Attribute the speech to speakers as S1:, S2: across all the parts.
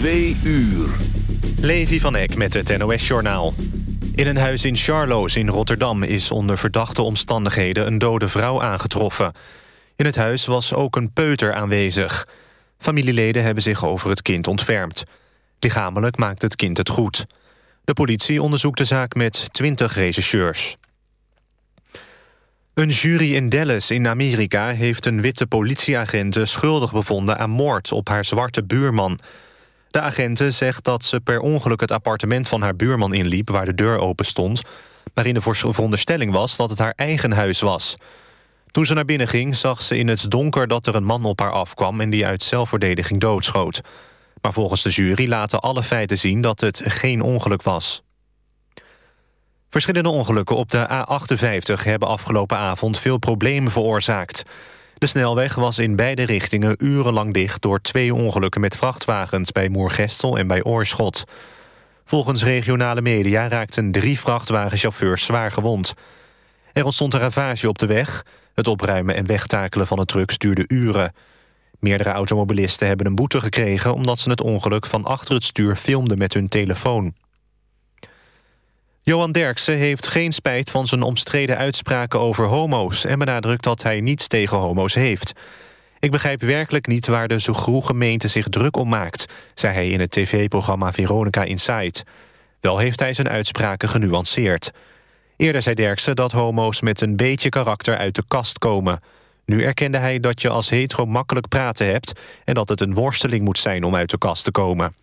S1: Twee uur.
S2: Levi van Eck met het NOS-journaal. In een huis in Charloes in Rotterdam is onder verdachte omstandigheden... een dode vrouw aangetroffen. In het huis was ook een peuter aanwezig. Familieleden hebben zich over het kind ontfermd. Lichamelijk maakt het kind het goed. De politie onderzoekt de zaak met 20 rechercheurs. Een jury in Dallas in Amerika heeft een witte politieagent schuldig bevonden aan moord op haar zwarte buurman. De agente zegt dat ze per ongeluk het appartement van haar buurman inliep... waar de deur open stond, waarin de veronderstelling was dat het haar eigen huis was. Toen ze naar binnen ging, zag ze in het donker dat er een man op haar afkwam... en die uit zelfverdediging doodschoot. Maar volgens de jury laten alle feiten zien dat het geen ongeluk was. Verschillende ongelukken op de A58 hebben afgelopen avond veel problemen veroorzaakt. De snelweg was in beide richtingen urenlang dicht... door twee ongelukken met vrachtwagens bij Moergestel en bij Oorschot. Volgens regionale media raakten drie vrachtwagenchauffeurs zwaar gewond. Er ontstond een ravage op de weg. Het opruimen en wegtakelen van de trucks duurde uren. Meerdere automobilisten hebben een boete gekregen... omdat ze het ongeluk van achter het stuur filmden met hun telefoon. Johan Derksen heeft geen spijt van zijn omstreden uitspraken over homo's... en benadrukt dat hij niets tegen homo's heeft. Ik begrijp werkelijk niet waar de Zogroe gemeente zich druk om maakt... zei hij in het tv-programma Veronica Inside. Wel heeft hij zijn uitspraken genuanceerd. Eerder zei Derksen dat homo's met een beetje karakter uit de kast komen. Nu erkende hij dat je als hetero makkelijk praten hebt... en dat het een worsteling moet zijn om uit de kast te komen.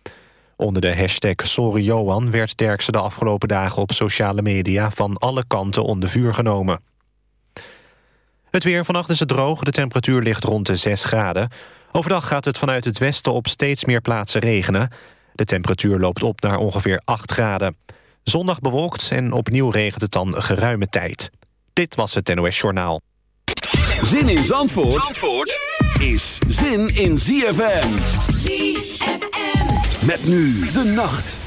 S2: Onder de hashtag SorryJohan werd Derksen de afgelopen dagen op sociale media van alle kanten onder vuur genomen. Het weer vannacht is het droog, de temperatuur ligt rond de 6 graden. Overdag gaat het vanuit het westen op steeds meer plaatsen regenen. De temperatuur loopt op naar ongeveer 8 graden. Zondag bewolkt en opnieuw regent het dan geruime tijd. Dit was het NOS Journaal.
S1: Zin in Zandvoort, Zandvoort is zin in ZFM.
S3: ZFM.
S1: Met nu de nacht.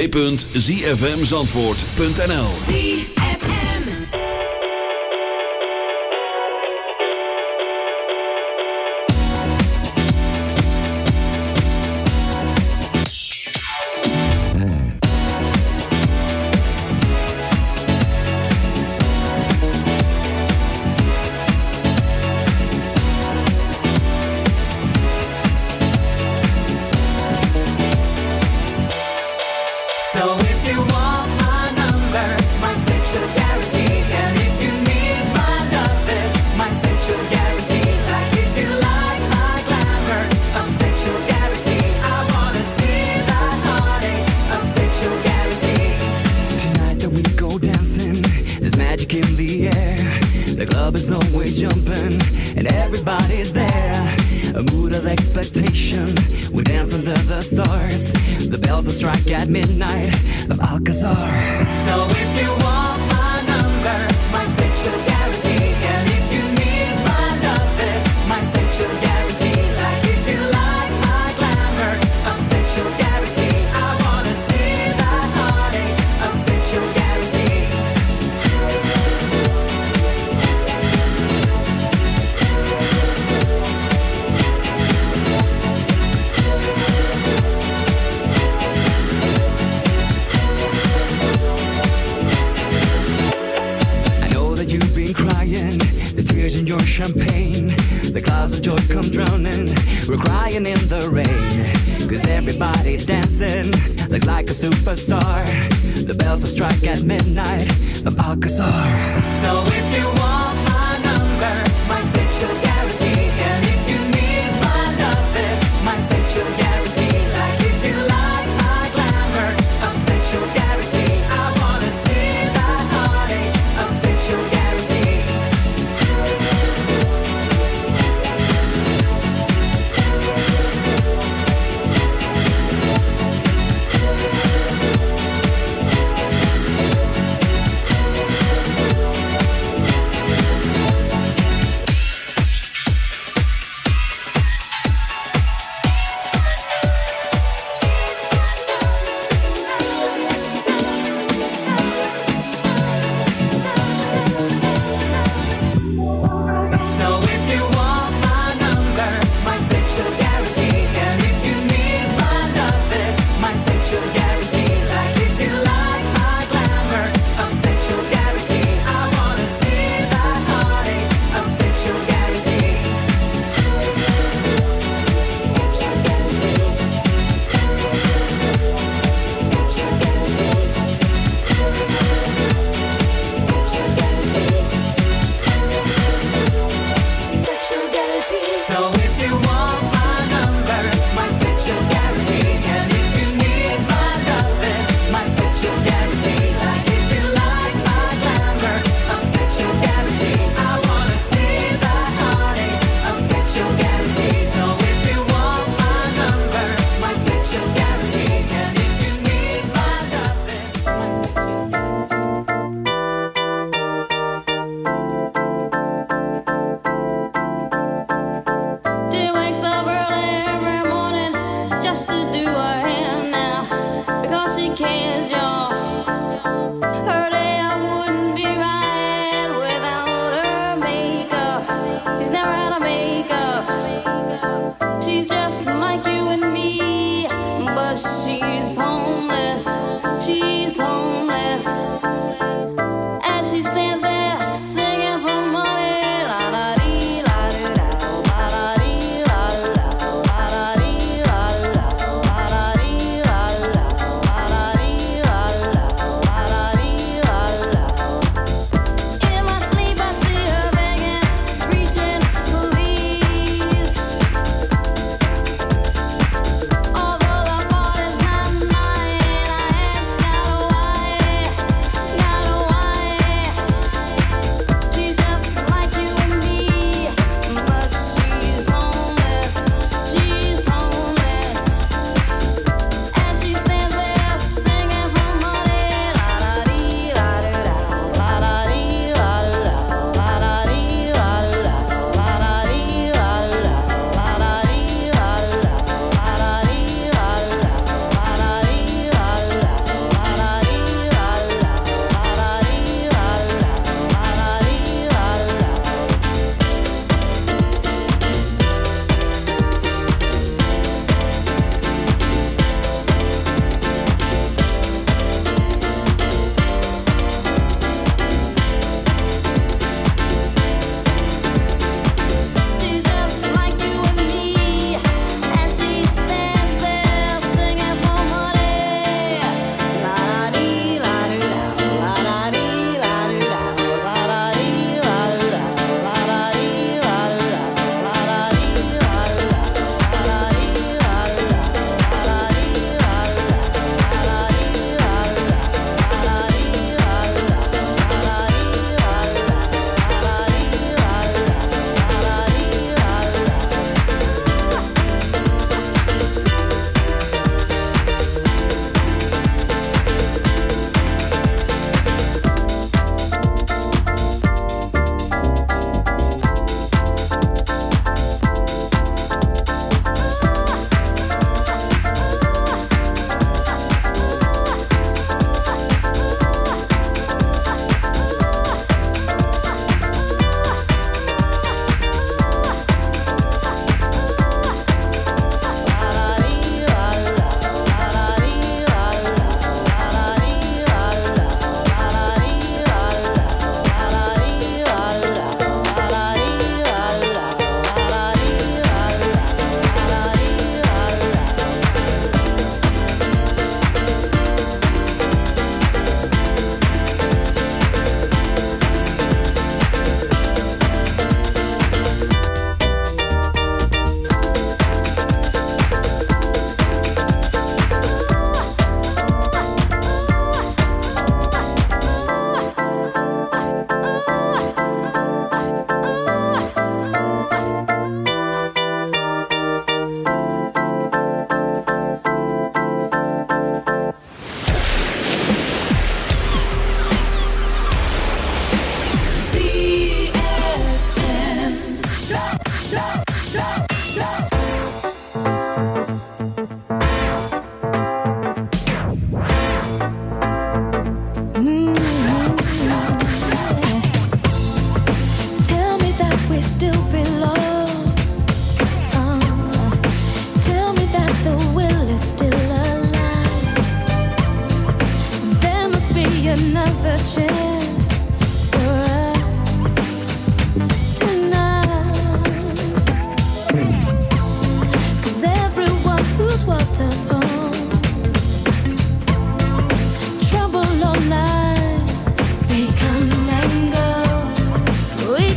S1: www.zfmzandvoort.nl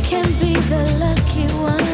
S4: can
S3: be the lucky
S5: one.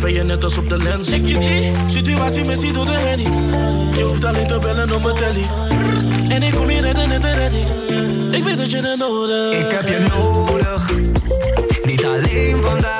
S6: ben je net als op de lens. Ik je die situatie missie door de henny. Je hoeft alleen te bellen op mijn telly. En ik kom je redden net de redding. Ik weet dat je het nodig
S5: Ik heb je nodig. Niet alleen vandaag,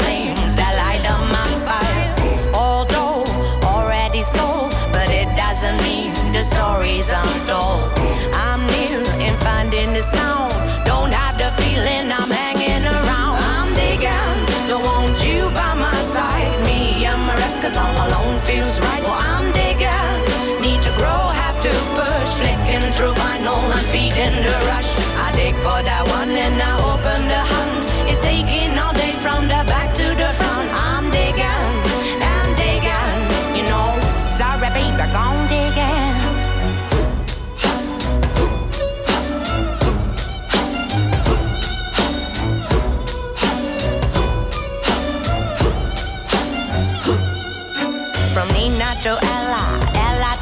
S7: flames that light up my fire. Although already sold, but it doesn't mean the story's untold. I'm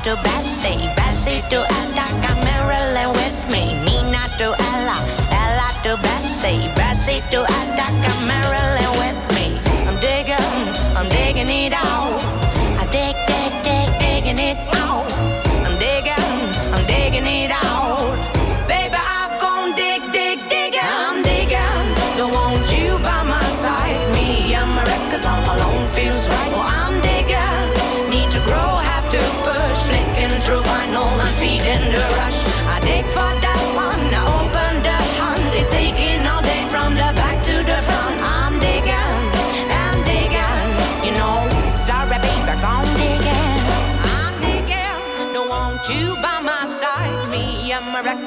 S7: to Bessie, Bessie to Attica, Marilyn with me. Nina to Ella, Ella to Bessie, Bessie to Attica, Marilyn with me. I'm digging, I'm digging it out. I dig, dig, dig, digging it out.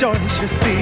S5: rejoice, you see.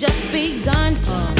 S8: just
S9: begun.